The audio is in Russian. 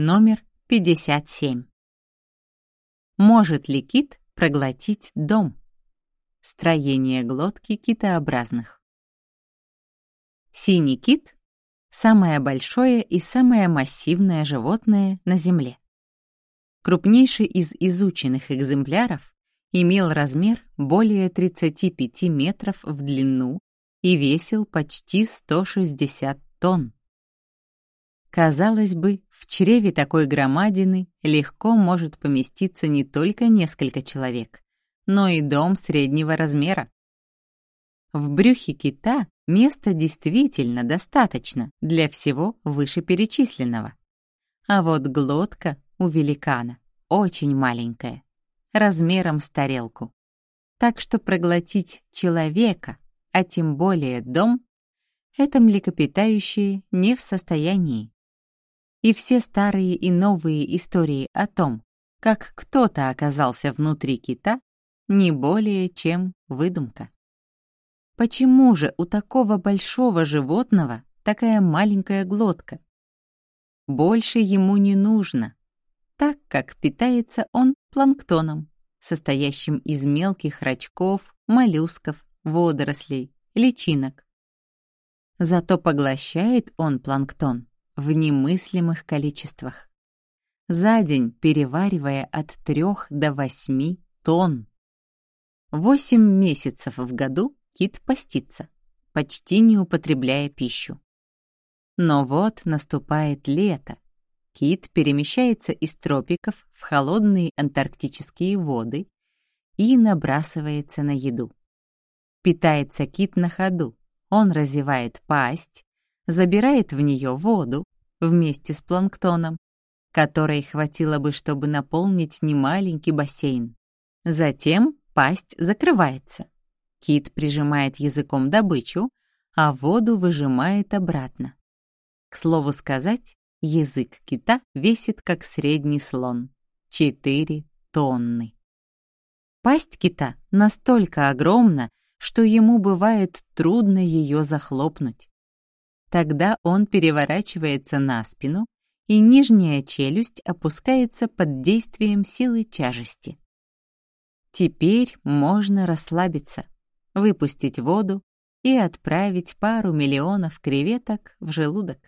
Номер 57. Может ли кит проглотить дом? Строение глотки китообразных. Синий кит — самое большое и самое массивное животное на Земле. Крупнейший из изученных экземпляров имел размер более 35 метров в длину и весил почти 160 тонн. Казалось бы, в чреве такой громадины легко может поместиться не только несколько человек, но и дом среднего размера. В брюхе кита места действительно достаточно для всего вышеперечисленного. А вот глотка у великана очень маленькая, размером с тарелку. Так что проглотить человека, а тем более дом, это млекопитающие не в состоянии и все старые и новые истории о том, как кто-то оказался внутри кита, не более чем выдумка. Почему же у такого большого животного такая маленькая глотка? Больше ему не нужно, так как питается он планктоном, состоящим из мелких рачков, моллюсков, водорослей, личинок. Зато поглощает он планктон в немыслимых количествах. За день переваривая от 3 до 8 тонн. Восемь месяцев в году кит постится, почти не употребляя пищу. Но вот наступает лето. Кит перемещается из тропиков в холодные антарктические воды и набрасывается на еду. Питается кит на ходу. Он разевает пасть, забирает в нее воду вместе с планктоном, которой хватило бы, чтобы наполнить немаленький бассейн. Затем пасть закрывается. Кит прижимает языком добычу, а воду выжимает обратно. К слову сказать, язык кита весит как средний слон — 4 тонны. Пасть кита настолько огромна, что ему бывает трудно ее захлопнуть. Тогда он переворачивается на спину, и нижняя челюсть опускается под действием силы тяжести. Теперь можно расслабиться, выпустить воду и отправить пару миллионов креветок в желудок.